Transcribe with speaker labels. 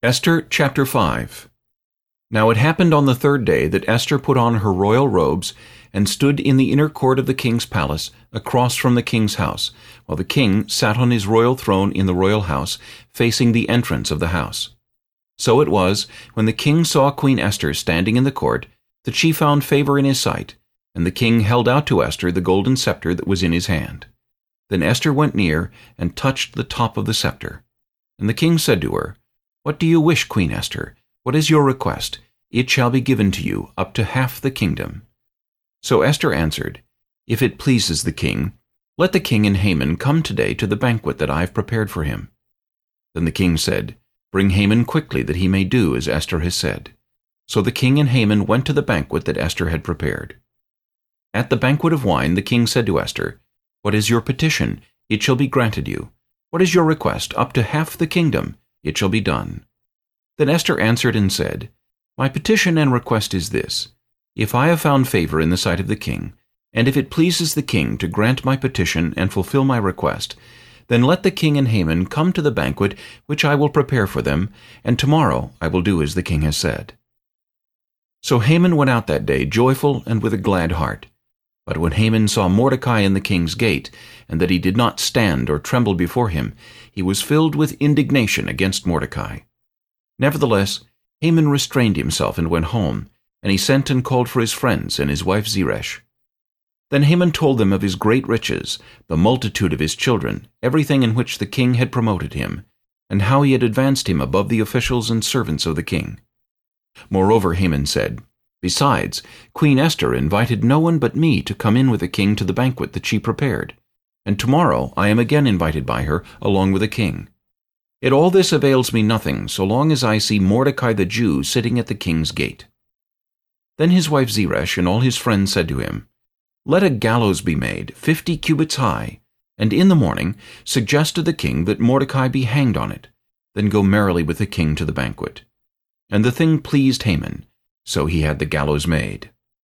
Speaker 1: Esther chapter 5 Now it happened on the third day that Esther put on her royal robes and stood in the inner court of the king's palace across from the king's house, while the king sat on his royal throne in the royal house, facing the entrance of the house. So it was, when the king saw Queen Esther standing in the court, that she found favor in his sight, and the king held out to Esther the golden scepter that was in his hand. Then Esther went near and touched the top of the scepter. And the king said to her, What do you wish, Queen Esther? What is your request? It shall be given to you, up to half the kingdom. So Esther answered, If it pleases the king, let the king and Haman come today to the banquet that I have prepared for him. Then the king said, Bring Haman quickly, that he may do as Esther has said. So the king and Haman went to the banquet that Esther had prepared. At the banquet of wine the king said to Esther, What is your petition? It shall be granted you. What is your request? Up to half the kingdom. It shall be done. Then Esther answered and said, My petition and request is this. If I have found favor in the sight of the king, and if it pleases the king to grant my petition and fulfill my request, then let the king and Haman come to the banquet which I will prepare for them, and tomorrow I will do as the king has said. So Haman went out that day joyful and with a glad heart. But when Haman saw Mordecai in the king's gate, and that he did not stand or tremble before him, he was filled with indignation against Mordecai. Nevertheless, Haman restrained himself and went home, and he sent and called for his friends and his wife Zeresh. Then Haman told them of his great riches, the multitude of his children, everything in which the king had promoted him, and how he had advanced him above the officials and servants of the king. Moreover Haman said, Besides, Queen Esther invited no one but me to come in with the king to the banquet that she prepared, and tomorrow I am again invited by her along with the king. Yet all this avails me nothing so long as I see Mordecai the Jew sitting at the king's gate. Then his wife Zeresh and all his friends said to him, Let a gallows be made, fifty cubits high, and in the morning suggest to the king that Mordecai be hanged on it. Then go merrily with the king to the banquet. And the thing pleased Haman, so he had the gallows made.